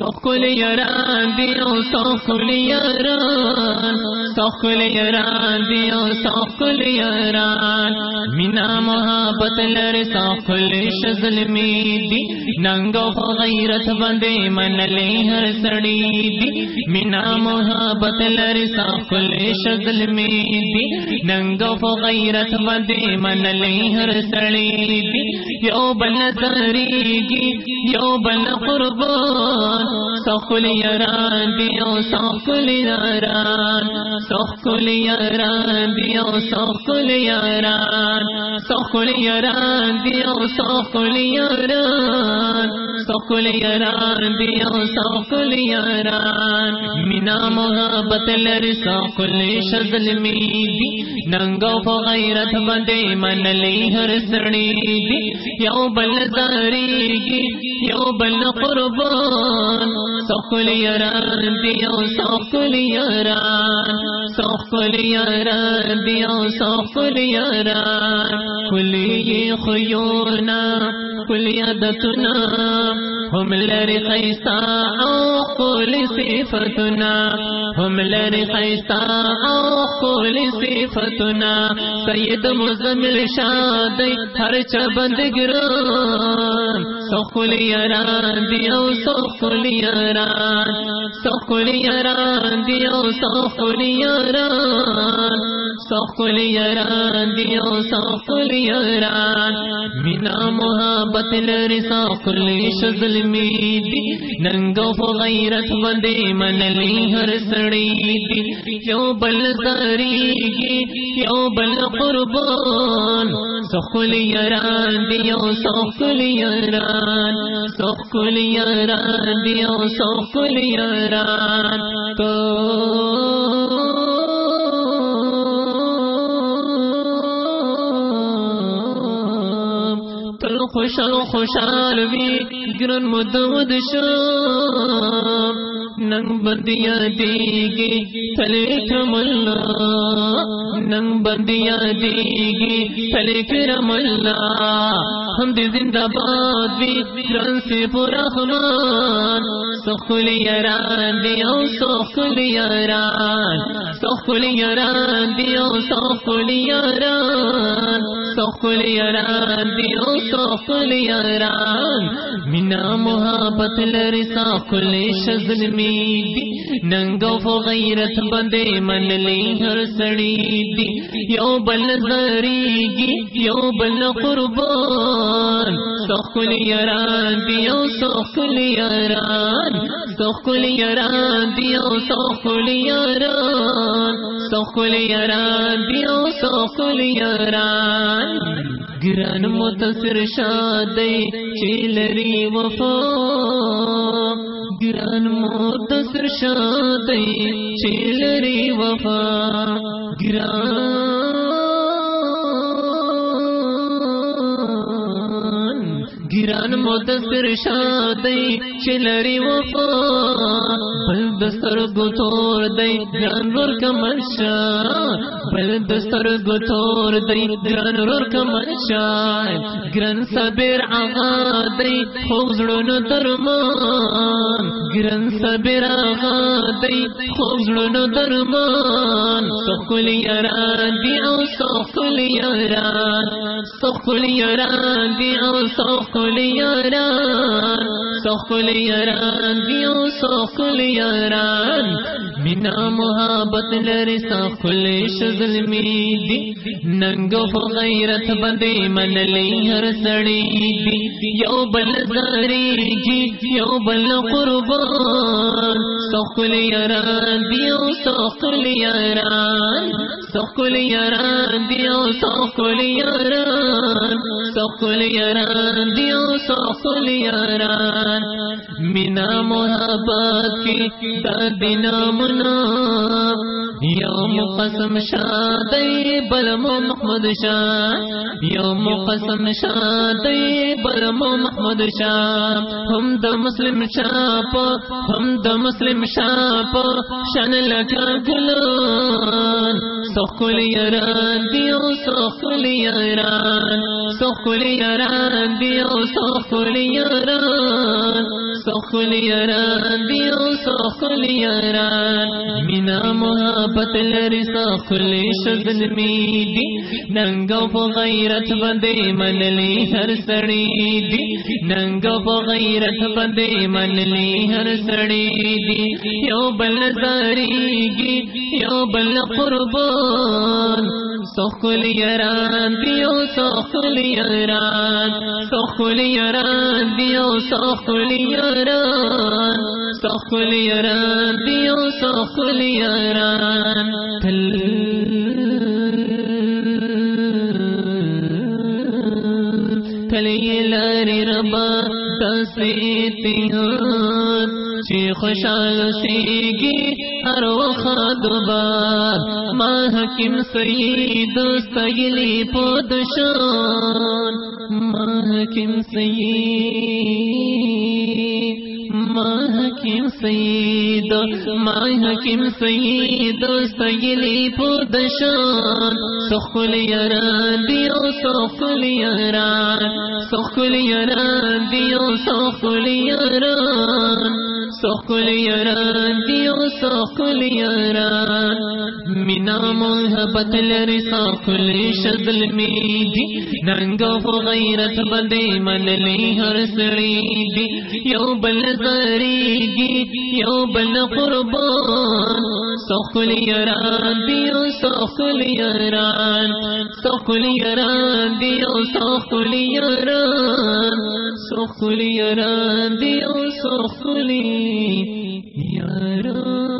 سخل یاران دیو سخل یاران سخل یاران دیو سخل یاران مینا محبت لر سخل شزل میدی ننگو غیرت بندے من لے ہر سڑی دی. مینا محبت لر سخل شزل میدی ننگو غیرت بندے من لے ہر سڑی دی. یو بل تریگی یو بل قربان سخل یاران دیو سخل یاران سخل یاران دیو، سخل یاران. سخل یاران دیو، سخل یاران. سخل یاران دیو، سخل یاران. مینا محبت لر سخل شزل میدی. ننگو غیرت بندے من لی ہر سڑی دی یو بل زاریگی، یو بل قربان. سخل یاران دیو، سخل یاران. سخل یاران دیو سخل یاران کلی خیونا کلی عدتنا هم لر خیستا او قول صفتنا۔ هم لر خیستا او قول صفتنا۔ سید مزمل شادی ہر چبند گران۔ سخل یاران دیو سخل یاران۔ سخل یاران دیو سخل یاران۔ سخل یاران دیو سخل یاران مینا محبت لر سخل شزل میدی. ننگو غیرت بندے من لی ہر سڑی دی. یو بل زاری زاریگی یو بل قربان. سخل یاران دیو سخل یاران سخل یاران دیو سخل یاران تو تل خوشال خوشال وی گرن مدود شام، ننگ بدیا دیگی تلے کرم اللہ ننگ بدیا دیگی تلے کرم اللہ ہم دی زندہ باد بھی رن سے پورا خمان سخل یاران دیو سخل یاران سخل یاران دیو سخل یاران سخل یاران دیو سخل یاران مینا محبت لر سخل شزل میدی ننگو غیرت بندے من لی ہر سڑی دی. یو بل زریگی، یو بل قربان. سخل یاران دیو سخل یاران سخل یاران دیو سخل یاران سخل یاران دیو سخل یاران گران متصر شادی، چیلری وفا. گران متصر شادی چیلری وفا گران گران متصر شادی چیلری وفا بل دستر گتور دی گران رور کمرشا بل دستر گتور دی گران رور کمرشا گران صبر آغا دی خوزڑن درمان گران صبر آغا دی خوزڑن درمان سخل یاران دی او سخل یاران سخل یاران دی او سخل یاران سخل یاران دی او سخل یاران مینا محبت لر سخل شزل میدی ننگو غیرت بندے من لی ہر سڑی دی. یو بل زاریگی یو بل قربان. سخل یاران دیو سخل یاران سخل یاران دیو سخل یاران سخل یاران، دیو سخل یاران. مینا محبت کی دادنا منا یوم قسم شادی بلمو محمد شاہ. یوم قسم شادی بلمو محمد شاہ. ہم د مسلم شاپ، ہم د مسلم شاپ. شان لگا گلان. سخل یاران دیو سخل یاران. سخل یاران دیو سخل یاران. سخل یاران دیو سخل یاران مینا محبت لري سخل شذن می دی ننګ په غیرت باندې منلی هر سړی دی ننګ په غیرت باندې منلی هر سړی دی یو بل زریږي یو بل قربان. سخل یاران دیو سخل یاران سخل یاران دیو سخل یاران سخل یاران دیو سخل یاران ربا چی خوشحال سیگی ہر وقت بار ما حکیم سید، سیلی پودشان۔ ما حکیم سید ما حکیم سید ما حکیم سید، سیلی پودشان۔ سخل یاران دیو سخل یاران سخل یاران دیو سخل یاران سخل یاران دیو سخل یاران مینا محبت لري سخل شذل میدی. ننګ په غیرت باندې منلی هر سړی دی یو بل زریږي یو بل قربان. سخل یاران دیو سخل یاران سخل یاران دیو سخل یاران سخلی یاران دیو سخل یاران